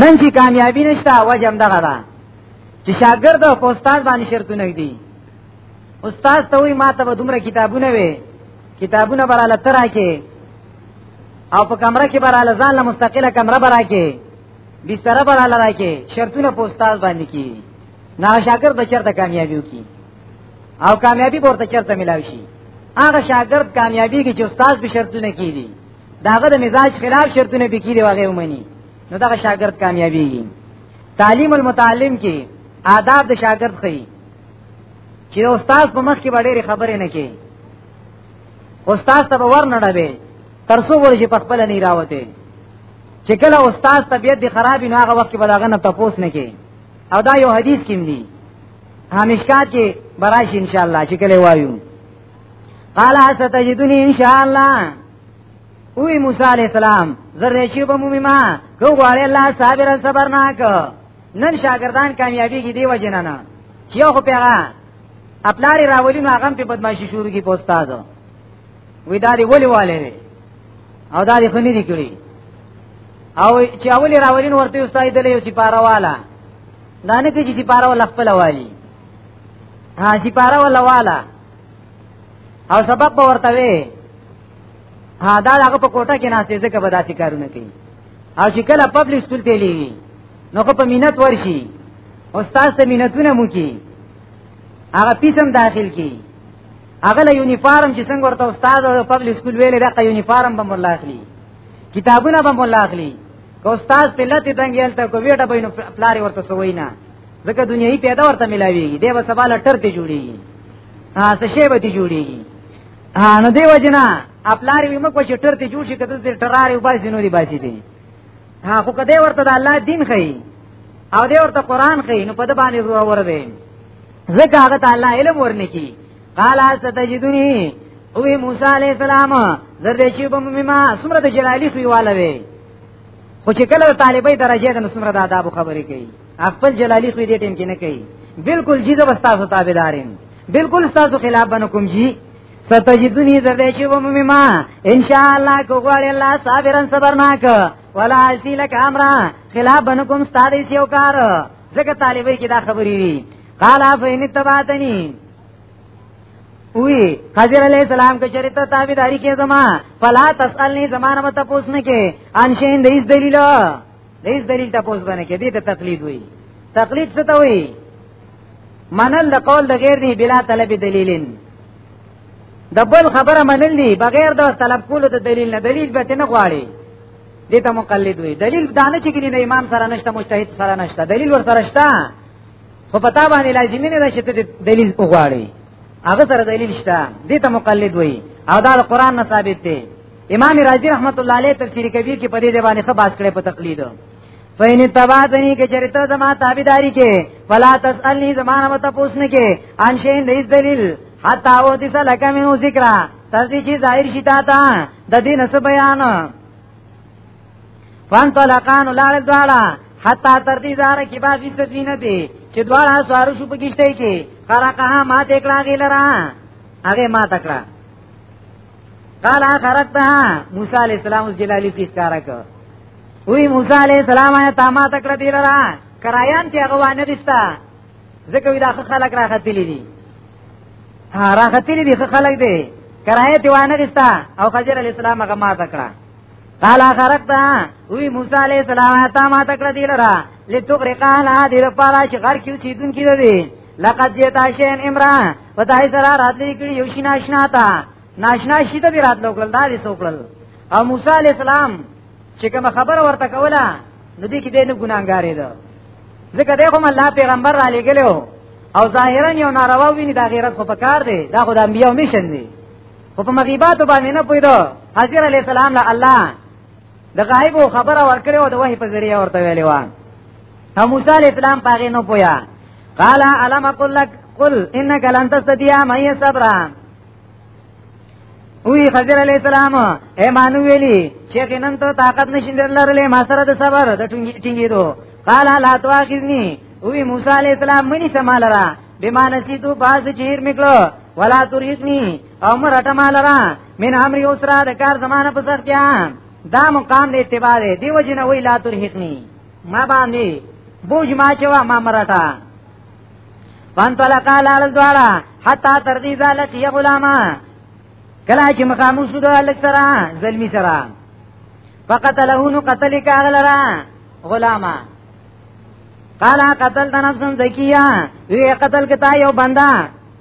Speaker 1: نن چې کامیابی نشته وجم دغه ده چې شاګرد او استاد باندې شرطونه دي استاد ته وی ماته به دومره کتابونه وي کتابونه براله ترا کې او په کمره کې براله ځان له مستقله کمره برا کې بستر پر الله راکې شرطونه په استاد باندې کی نا شاګرد به چرته کامیابی وکي او کامیابی ورته چرته ملاوي شي هغه شاګرد کامیابی کې چې استاد به شرطونه کیدي داغه د مزاج خلاف شرطونه به کیدي واغې ومني نو دا شاګرد کامیابی تعلیم المتعلم کې آداب د شاګرد خي چې استاد په مخ کې ډېری خبرې نه کوي استاد ته ور نه ډبه ترسو ورشي په خپل نه راوته چې کله استاد طبيعت دی خراب نه هغه وخت بلاغه نه تپوس نه کی او دا یو حدیث کې دی همیشکات کې براش ان شاء الله چې کله وایو قال ستجدني ان شاء الله اوی موسی علیہ السلام زره چې به مومي ما کو غواړي الله صابر صبرناک نن شاګردان کامیابی کې دی وجنه نه چې خو پیغام خپلاری راولینو هغه په بدمعشي شروع کی پوسټاځو وی دا دی ولی والے نه او دا دی خنی دی کړی او چې اولی راولین ورته استاد دلې یو سپاره والا دا نه کې چې سپاره ول خپل والی ها سپاره ول والا او سبب به ورته وی ها دا هغه په کوټه کې ناشته ځکه به داسې کارونه کوي او چې کله پبلک سکول ته لیږي نو خو په مینت ورشي استاد ته مینتونه مو کی هغه پیسم داخل کی هغه له یونیفارم چې څنګه ورته استاد او پبلک سکول ویلې دغه یونیفارم به مولا اخلي کتابونه به مولا اخلي کو استاد په لته دنګیل ته کو ویټه بینو پلاری ورته سوی نه ځکه دنیاي پیدا ورته ملاویږي دی به سبا لټر ته جوړیږي ها څه شی به ته جوړیږي ها نو دی وجنا خپلاری ویم کو چې ټر ته جوړ شي کته دې ټراري وباس دینو دی باسي دي ها خو کده ورته د الله دین خي او دی ورته قران خي نو په د باندې زور ور دی ځکه هغه تعالی علم ورنکی قال ستجدنی او موسی علی السلام زرد چې به مما سمره د جلالی خو واله وي خو چې کله طالبای درجه د سمره د آداب خبرې کوي خپل جلالی خو دې ټیم کې نه کوي بالکل جیزه بستا سو تابعدارین بالکل تاسو خلاف بنو کوم جی ستجدنی زرد چې به مما ان شاء الله کو غواړي الله صابرن صبرناک ولا اسیلک امر خلاف بنو کوم ستاره یو کار ځکه طالبې کې دا خبرې دي قال فین تباتنی وی خضر علیہ السلام کو چرت تابیداری کې زما فلا تسالنی زمانه مت پوسنه کې انشین دیس دلیل دیس دلیل ته پوس باندې کې دې ته تقلید وی تقلید څه ته وی منل د قول د غیر دی بلا طلب دلیلین د بل خبره منل دی بغیر د طلب کولو د دلیل نه دلیل به نه غواړي دې ته مقلد وي دلیل دا نه چې ګنې د امام سره نشته مجتهد سره نشته دلیل ور سره شته خو پتا باندې لازمي نه ده چې ته دلیل وغواړي هغه سره دلیل شته دې ته مقلد وي او دا د قران نه ثابت دی امام رازی رحمت الله علیه تفسیر کبیر کې په دې باندې خباس کړي په تقلید فین تبعتنی کې چرته زما تابعداري کې فلا تسالنی زمانه مت پوښنه کې انشین دې دلیل حتا او دې سلکه مې ذکر تر دې چې ظاهر شي تا د دې نس بیان فان طلقان لال دوالا حتا تر دې ځان کې بازي سفینه دي چې دواړه سوارو شو پکشته کې خرقها ما تکړه غیلرا هغه ما تکړه قال خرقتها موسی علی السلام جلالی پیس کارا کو وی موسی علی السلام آیا تا ما تکړه دی لرا کرایان تی هغه وانه دستا ځکه وی دا خلک راختلی دي ها راختلی دي خلک دي کرایه دی وانه غستا او خضر علی السلام هغه ما تکړه قال خرقتا وی موسی علی السلام تا ما تکړه دی لرا لتغرق اهل هذه القرى چې غر کیو چې دن کې دی لقد جئتا شین امرا پتاي سره راتلی کړي یو شي ناشنا تا ناشنا شي ته راتلو کړل دا دې څوکړل او موسی علی السلام چې کوم خبره ورته کوله نو دې کې دې نه ګناګارې ده ځکه دې کوم الله پیغمبر را لګلو او ظاهرا یو ناروا ویني دا غیرت خو پکار دی دا خو د انبیو میشن دی خو په مغیبات باندې نه پویدو حضرت علی السلام له الله د غایب خبره ورکړې او د وحی په ذریعہ ورته ویلې و او موسی علی السلام پاغه نه پویا قال علم قل لك قل انك لن تستطيع معي صبرا وی خضر علی السلام اے مانو ویلی چې کینن ته طاقت نشین درلرلې ما سره د صبر د ټینګې ټینګې دو قال لا تواخذنی وی موسی علی السلام منی سمال را بما نسیتو باز چیر میکلو ولا ترهقنی او مر اٹمال را من امر یسرا د کار زمانه په سختیا دا مقام دې اتباع دې دیو جن وی لا ترهقنی ما باندې بوج ما چوا ما مرټا فانطلقا لال دوارا حتا تر دې ځاله کې غلاما کله چې مخامو شو د الک سره زلمی سره فقط له نو قتل کاغلرا غلاما قال قتل د نفس زکیه وی قتل کتا یو بندا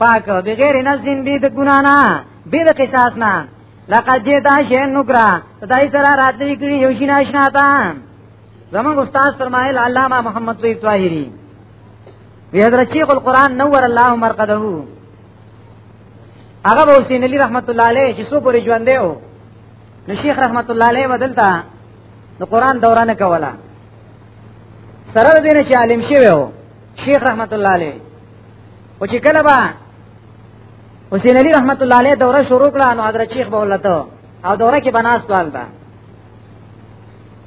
Speaker 1: پاک بغیر نفس بی د ګنا نه بی د قصاص نه لقد جدا شین نکرا تدای سره راتلی کړي یو شیناشنا تا زمون استاد فرمایل علامه محمد طیب طاهری وی حضرت شیخ القرآن نور الله مرقده هغه به حسین علی رحمت الله علیه چې سو پورې ژوند دی او نو شیخ رحمت الله علیه بدلتا د قرآن دورانه کوله سره دینه چې عالم شوی و شیخ رحمت الله علیه او چې کله با حسین علی رحمت الله علیه دوره شروع کړه نو حضرت شیخ به ولته او دوره کې بناس کول دا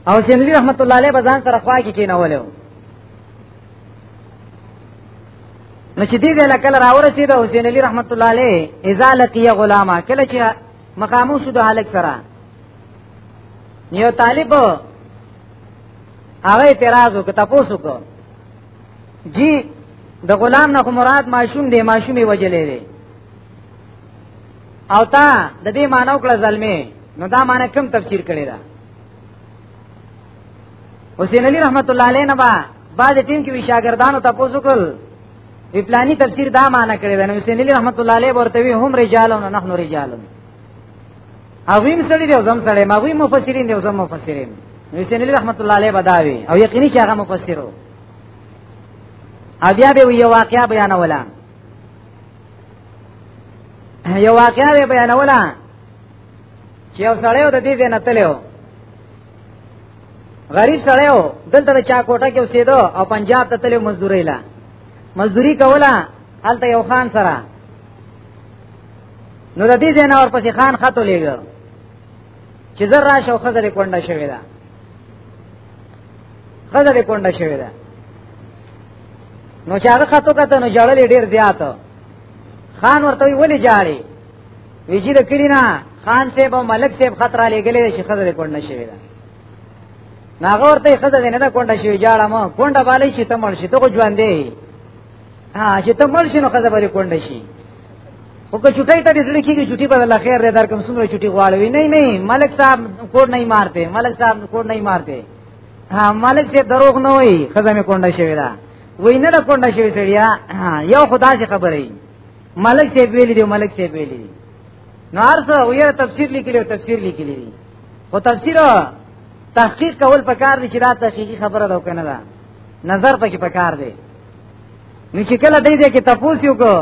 Speaker 1: او حسین علی رحمت الله علیه بزان سره خوا کې کینولو نو چې دې ځله کله راورسېد حسین علي رحمت الله علیه اذا لقي غلامه کله چې مقامو شو د هلک سره یو طالب هغه اعتراض وکړ تاسو کو جی د غلام نه مراد ماشوم دی ماشومي وجلې دی او تا د دې مانو کړه ظلمه نو دا معنی کم تفسیر کړی دا حسین علی رحمت الله علیه نه با بعد ټیم کې وی شاګردانو ته پوښتنه کړل وی پلاني تفسیر دا معنی کړی دا نو حسین علی رحمت الله علیه ورته وی هم رجالون نحن رجالون اویم سړی دی زم سړی ما وی مفسرین دی زم مفسرین حسین علی رحمت الله علیه بداوی او یقیني چې هغه مفسرو بیا به یو واقعیا بیانوله یو واقعیا بیانوله چې یو سړی د دې ځای نه تلو غریب سړی و دلته د چا کوټه کې اوسېدو او پنجاب ته تلو مزدوري لا مزدوري کوله هلته یو خان سره نو د دې ځای نه ورپسې خان خطو لېږه چې زر راشه او خزرې کونډه شوې ده خزرې کونډه شوې ده نو چې هغه خطو کته نو جړلې ډېر زیات خان ورته وی ولې جاړي ویجی د کړی نه خان صاحب او ملک صاحب خطر علی ګلې شي خزر کونډ شوی دا ناغه ورته خزر نه دا کونډ شوی جاړه ما کونډ بالې شي ته مړ شي ته ژوند دی ها چې ته مړ شي نو خزر باندې کونډ شي خو که چټای ته دې کېږي چټي په الله خیر دې درکم سمره چټي غواړوي نه نه ملک صاحب کوډ نه مارته ملک صاحب کوډ نه مارته ها ملک چې دروغ نه وای خزر مې کونډ شوی دا وینه دا کونډ شوی سړیا یو خدای خبرې ملک سی ویل دی ملک سی ویل دی نو ارسه ویره تفسیر لیکلی او تفسیر لیکلی دی خو تفسیر تحقیق کول پکار دی چې دا تحقیقی خبره ده کنه ده نظر پکې پکار دی نو چې کله دې دې کې تپوس یو کو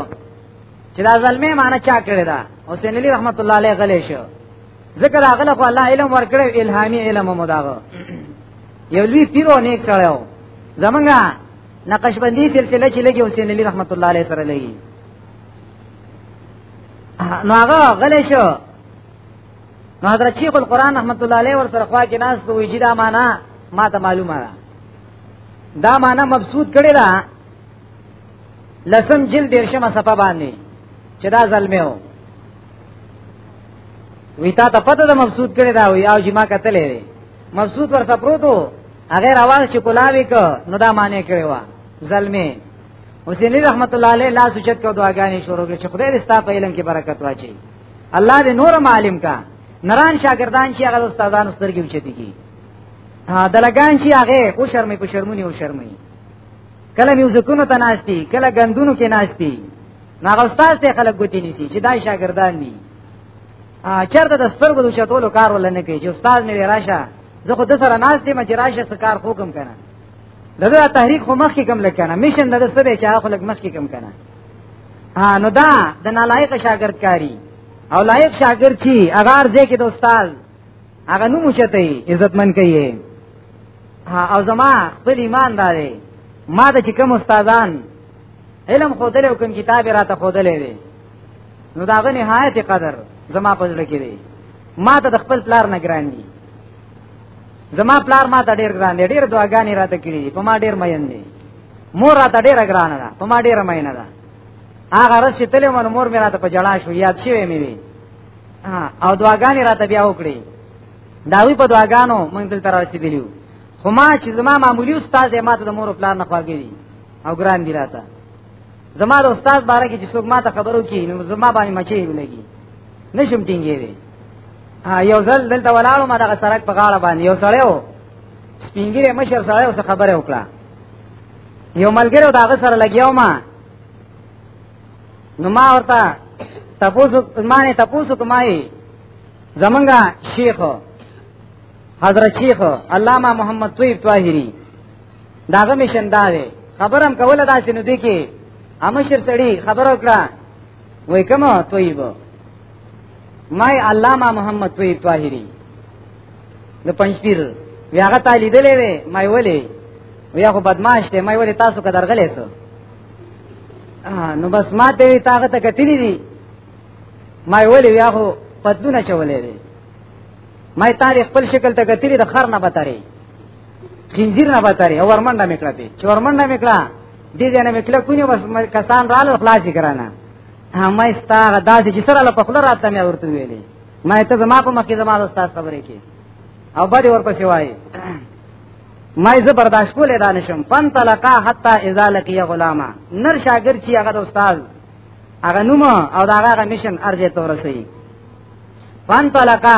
Speaker 1: چې دا ظلمه معنی چا کړی دا حسین علی رحمت الله علیه غلې شو ذکر هغه خو الله علم ورکړو الهامي علم مو داغو یو لوی پیرو نیک کړو زمونږه نقشبندی سلسله چې لګي حسین علی رحمت الله علیه سره لګي نو هغه غلې شو نو حضرت شیخ القران رحمت الله علیه ور سره خوا کې ناس ته ویجی دا معنا ما ته معلومه ده دا معنا مبسوط کړي دا لسم جلد درشمه صفه باندې چې دا ظلمه و وی تا ته پته ده مبسوط کړي دا وی او جما کتلې مبسوط ورته پروتو هغه راواز چې کولاوي کو نو دا معنی کړی و زلمی حسین رحمت الله علیه لاس چت کو دعاګانې شروع کړې چې خدای دې ستا په علم کې برکت واچي الله دې نور عالم کا نران شاګردان چې هغه استادانو سترګې وچتي کی دلګان چې هغه او شرمې په شرمونی او شرمې کله میوزیکونو ته ناشتي کله غندونو کې ناشتي ناغه استاد ته خلک ګوتی نیسی چې دای شاګردان دي چرته د سترګو د چتولو کار ولنه کوي چې استاد مې راشه زه خو د سره ناز دې مې راشه څه کار خو کوم کنه دغه تحریک خو مخ کې کم لکنه میشن دغه سره چې هغه لګ مخ کې کم کنه ها نو دا د نالایق شاګرد کاری او لایق شاګرد چی اگر دې کې د استاد هغه نو مشته عزتمن کوي او زما خپل ایمان داري ما د چې کوم استادان علم خودلې او کوم کتاب راته خودلې دي نو داغه نهایت قدر زما په ځل کې دی ما ته د خپل پلار نه ګران دي زما پلار ما ته ډیر ګران دی ډیر دعاګانې راته کړې په ما ډیر مین دی مور راته ډیر ګران ده په ما ډیر مین ده هغه رس چې تلې مون مور مې راته په جړا شو یاد شوی مې وی او دعاګانې راته بیا وکړې داوی په دعاګانو مونږ دلته رسیدلیو خو ما چې زما معمولی استاد یې ما ته د مور او پلار نه خواږی او ګران دی راته زما د استاد باره کې چې څوک ما ته خبرو کې نو زما باندې مچې ولګي نشم ټینګې دی یو ځل دلته ولاړو ما دغه سرک په غاړه باندې یو سړی و سپینګیره مشر سړی اوس خبره وکړه یو ملګری دغه سره لګیاو ما نو ما ورته تاسو ما نه تاسو کومای زمونږه شیخ حضرت شیخ علامہ محمد طیب طاهری داغه مشن دا دی خبرم کوله دا چې نو دی کې امشر سړی خبر وکړه وای کما طیب مای علامه محمد طیب طاهری د پنځپیر یاغه تعالی دلې وې مای ولې ویا خو بدمعاش ته مای ولې تاسو کا درغلې سو نو بس ما ته وی طاقت کتلی دي مای ولې یا خو پدونه چولې دي مای تاریخ خپل شکل ته کتلی د خر نه بتاري خنزیر نه باتاري او ورمنډه میکړه په چې ورمنډه میکړه دې ځنه میکړه کونی بس کسان رالو خلاص کرانه ما استا داسې چې سره له په خله راته مې ورته ویلې ما ته زما په مخ کې زما استاد خبرې کې او باندې ورپسې وایي ما زه برداشت کولې دا نشم فن تلقا حتا اذا لقي غلاما نر شاګر چې هغه د استاد هغه نوم او دا هغه مشن ارزه تورسي فان طلقا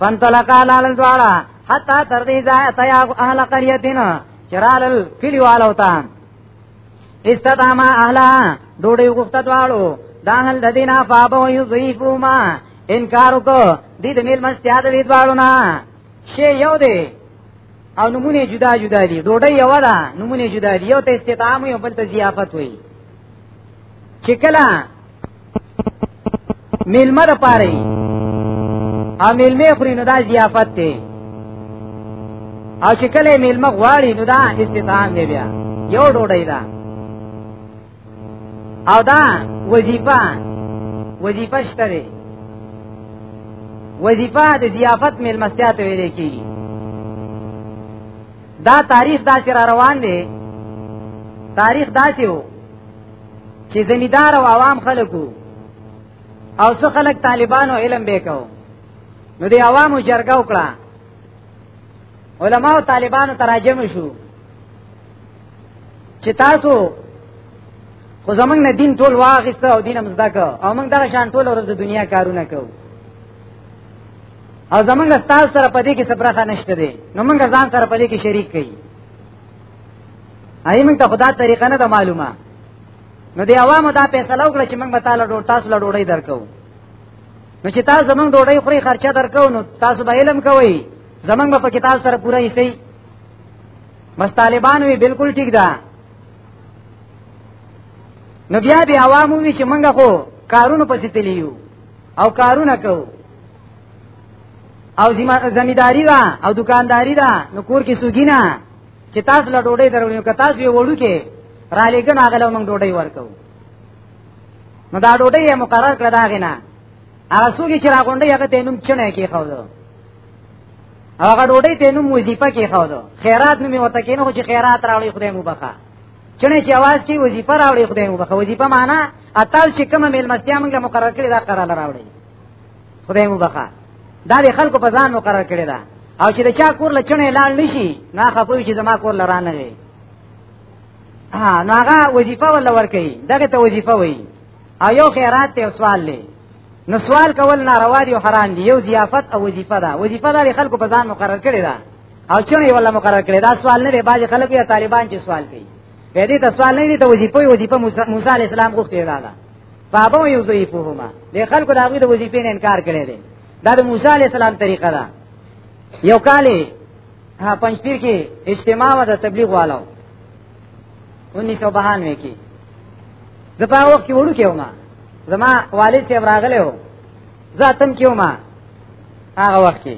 Speaker 1: فانطلقا لالن دواړه حتا تر دې ځای ته یا اهل قريتین چرال کلیوالو ته استداما اهلا ډوډۍ غوښته دواړو دا هل د دینا فابو یذیفو ما انکار وکړه دې د میل مستیا د دې دواړو نه شی یو دی او نمونه جدا جدا دي ډوډۍ یو ده نمونه جدا دي یو ته استطعام یو بل ته ضیافت وي چې کله میلمه د پاره او میلمه خوري نو دا ضیافت دی او چې کله میلمه غواړي نو دا استطعام دی بیا یو ډوډۍ ده او دا وظیفه وظیفه شته دی وظیفه د ضیافت میلمستیا ته ویل کیږي دا تاریخ دا چې روان دی تاریخ دا چې چې زمیدار او عوام خلکو او څو خلک طالبانو علم وکاو نو دی عوامو جرګه وکړه علما او طالبانو تراجم شو چې تاسو خو زمنګ نه دین ټول واغست او دین هم زده کو او موږ دغه شان ټول ورځ د دنیا کارونه کوو او زمنګ تاسو سره پدې کې صبرخه نشته دي نو موږ ځان سره پدې کې شریک کړي اې موږ ته خدا طریقه نه ده معلومه نو دی عوامو دا فیصله وکړه چې موږ به تعالی ډوډۍ تاسو له ډوډۍ درکو نو چې تاسو موږ ډوډۍ خوري خرچه درکو نو تاسو به علم کوئ زمنګ په کتاب سره پوره یې سي مس طالبان وی بالکل ټیک ده نو بیا به عوامو وی چې منګه خو کارونه پسې تلیو او کارونه کوو او زمیداری دا او دکانداری دا نو کور کې سوګینا چې تاسو له ډوډۍ درونیو که تاسو یې وړو کې را لېګن هغه موږ ډوډۍ ورکو نو دا ډوډۍ یې مقرر کړه دا غینا هغه سوګي چې راغونډي هغه تینوم چنه کې خو دو هغه ډوډۍ تینوم وظیفه کې خو دو خیرات نو می وته کې نو چې خیرات راوړي خدای مو بخا چنه چې आवाज کې وظیفه راوړي خدای مو بخا وظیفه معنا اتل چې کوم ملمستیا موږ مقرر کړی دا قرار راوړي خدای مو بخا دا د خلکو په ځان مقرر کړی دا او چې د چا کور لچنه لاړ نشي نه خپوي چې زما کور لرانه وي ها نو هغه وظیفه ولا ور کوي دغه ته وظیفه وي او یو خیرات ته سوال لې نو سوال کول ناروا دي او حرام دي یو ضیافت او وظیفه ده وظیفه ده خلکو په ځان مقرر کړی دا او چونه ولا مقرر کړی دا سوال نه به باج خلک یا طالبان چې سوال کوي په دې ته سوال نه دي ته وظیفه وظیفه موسی علی السلام غوښتي دا ده بابا یو ضعیفهما د خلکو د هغه د وظیفې نه انکار کړي دي دا د موسی علی السلام طریقه ده یو کالی ها پنځپیر کې اجتماع و د تبلیغ والو 1992 کې د په وخت کې وړو کې ومه زما والد صاحب راغله و ذاتم کې ومه هغه وخت کې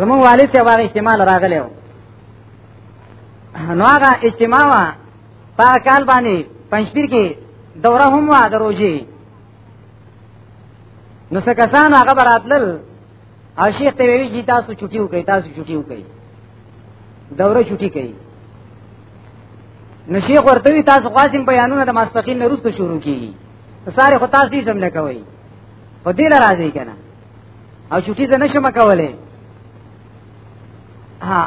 Speaker 1: زمون والد صاحب هغه اجتماع راغله و نو هغه اجتماع په کال باندې پنځپیر کې دوره هم وا دروځي نو څه کسان هغه براتل او شیخ ته ویل چې تاسو چټي وکړئ تاسو چټي وکړئ دوره چټي کړئ نو شیخ ورته وی تاسو خاصم بیانونه د ماسپخین نه روسته شروع کیږي ساره خو تاسو یې سم نه کوي په دې راځي کنه او چټي زنه شم کولای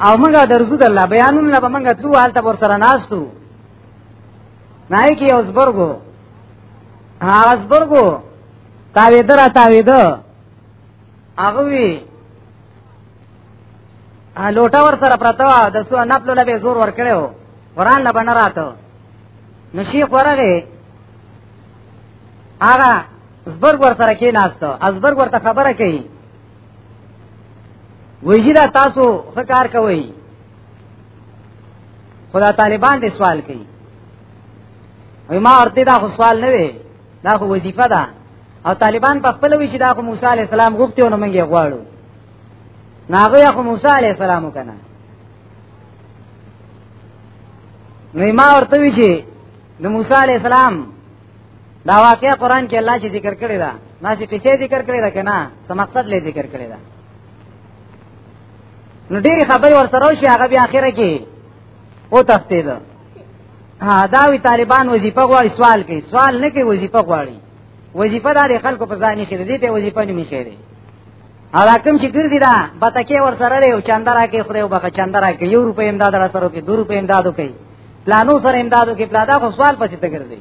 Speaker 1: او موږ درځو د الله بیانونه به موږ تلو حالته ور سره ناشتو نه کی اوس برګو اوس برګو تاوی درا تاوی ده هغه وی لوټا ور سره پرتا د سو نپلو لبه زور ور کړو قران لبه نه راته نو شیخ ورغه هغه زبر ور سره کې ناستو ازبر ورته خبره کوي ویجیرا تاسو خکار کوي خدا طالبان دې سوال کوي وای ما ورته دا خو سوال نه وي دا خو وظیفه ده او طالبان په خپل وی چې دا خو موسی علی السلام غوښته نو موږ یې غواړو ناغه خو موسی علی السلام وکنه نو ما ورته وی چې د موسی علی السلام دا واقعا قران کې الله چې ذکر کړی دا نه چې کیسه ذکر کړی دا کنه څه مقصد لې ذکر کړی دا نو ډېری خبرې ورسره شي هغه بیا اخره کې او تختید ها دا وی طالبان وظیفه غواړي سوال کوي سوال نه کوي وظیفه غواړي وظیفه دار خلکو په ځان کې دي ته وظیفه نه میخېره او دا کوم چې ګرځي دا بتکه ور سره له چندرا کې خره او بخ چندرا کې یو روپې امداد را سره کې 2 روپې امدادو کوي پلانو سره امدادو کې پلادا خو سوال پسې ته ګرځي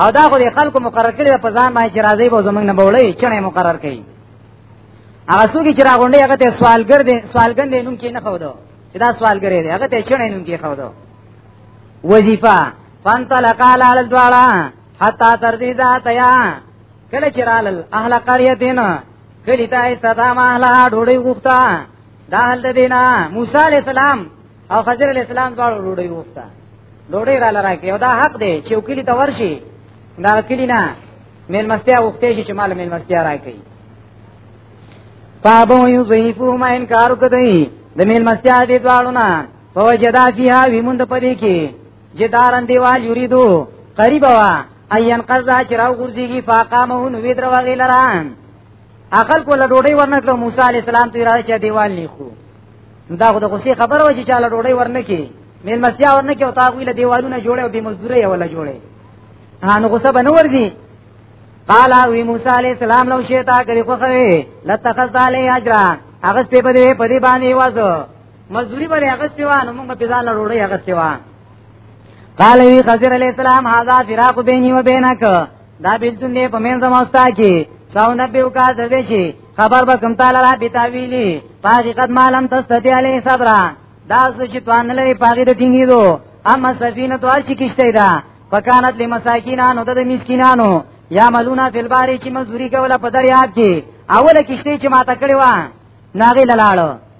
Speaker 1: او دا خو د خلکو مقرر کړی په ځان باندې چې راځي به زمنګ نه بولې چنه مقرر کړي هغه څوک چې راغونډي هغه ته سوالګر دي سوالګر دي نوم کې نه خو دو چې دا سوالګر دي هغه ته چنه نوم کې خو دو وظیفه فانطلق على الدوالا حتا تر دې ذات یا کله چې رالل اهل قريه دینا کلی ته استدام اهل ډوړی غوښتا دا حل د دینا موسی علی السلام او خضر علی السلام دواړو ډوړی غوښتا ډوړی را لره کې او دا حق دی چې کلی ته ورشي دا کلی نه مل مستیا غوښتې شي چې مال مل مستیا راکړي فابو یضیفو ما انکار کوي د مل مستیا دې دواړو نه فوجدا فیها ویمند پدې کې جدارن دیوال یریدو قریب وا ايان قضا چې راو ګرځيږي فاقامه نو وی درو غی لران اخل کو لډوډي ورنکړه موسی عليه السلام ته راځي چې دیوال نه خو دا خو د غصې خبره و چې چاله ډوډۍ ورنکې مېل مسیا ورنکې او تا ویله دیوالونه جوړه او به مزدوري ولا جوړه هانو غصه بنه ورځي قال وی موسی عليه السلام لو شیتا کړي خو خوي لتخذ علی اجر هغه په دې په دې باندې وازو مزدوری باندې هغه سیوا نو موږ په ځان وروړي هغه سیوا قال وی خضر علی السلام هاذا فراق بیني و بینک دا بیلتون دی په مین زموستا کې ساو نبیو کا دغه شي خبر به کوم تعالی را بتاویلی حقیقت معلوم تستتی علی صبر دا سوچ توان لري پاګې د ټینګې دو اما سفینه تو چې کیشته ده فکانت لمساکینانو د مسکینانو یا ملونا فی البار چې مزوري کوله په دریاب کې اوله کیشته چې ما تکړه و ناغي لاله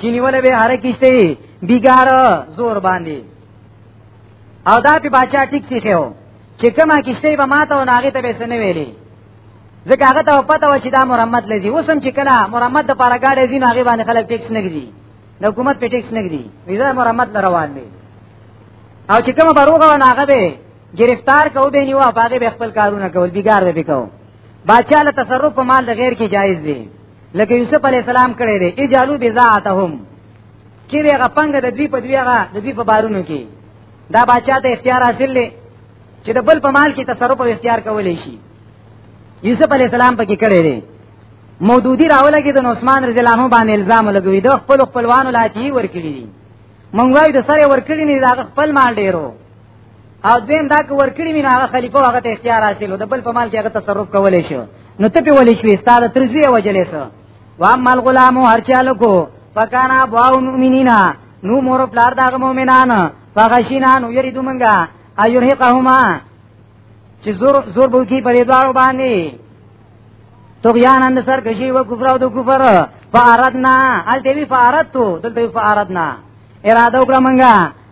Speaker 1: چې نیول به هر کیشته بیګار زور باندې او دا په بچا ټیک سیخو چې کما کیشته به ماته او ناغه ته به سن ویلې ځکه هغه ته پته و چې دا مرمت لذي اوسم چې کله مرمت د پاره گاډي زین هغه باندې خلک ټیکس نه کړي د حکومت په ټیکس نه کړي ویزه مرمت روان دي او چې کوم بروغه ناغه به گرفتار کو به نیو هغه به خپل کارونه کول بیګار به کو بادشاہ له تصرف په مال د غیر کې جایز دی لکه یوسف علی السلام کړی دی اجالو بزاعتهم کې به غپنګ د دوی په دوی هغه د دوی په بارونو کې دا بادشاہ ته اختیار حاصل لې چې د بل په مال کې تصرف او اختیار کولای شي یوسف علی السلام پکې کړی دی مودودی راوله کې د عثمان رضی الله عنه باندې الزام لګوي د خپل خپلوانو لاتی ورکړي مونږ وایو د سره ورکړي نه دا خپل مال ډیرو او دین دا کو ورکړی مینه هغه خلیفہ هغه ته اختیار حاصل د بل په مال کې هغه تصرف کولای شو نو ته په ولې شوې ستاره ترځوی وجلې سو وا مال غلام هر چالو کو فکانا باو مؤمنینا نو مور پلار دغه مؤمنان فغشینا نو یریدو منګه ایرهقهما چې زور زور بو کی پرې دارو باندې تغیان اند سر کشی و کفر او د کفر فارتنا ال دیوی فارتو دلته فارتنا اراده وکړه منګه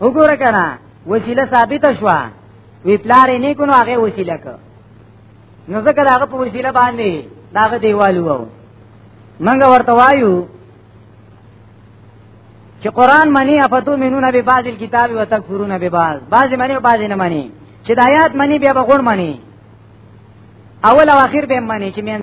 Speaker 1: وګوره کنه وسیله ثابت شو وی پلار یې نه کو نو هغه وسیله ک نو ځکه هغه په وسیله باندې داغه دیوال وو منګه ورته وایو چې قران منی افتو مینون به بعض الكتاب وتکفرون به بعض بعض منی بعض نه منی چې د آیات منی بیا به غون منی اول او اخر به منی چې